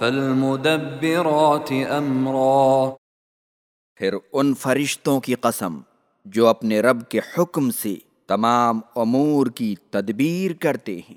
فالمدبرات امرا پھر ان فرشتوں کی قسم جو اپنے رب کے حکم سے تمام امور کی تدبیر کرتے ہیں۔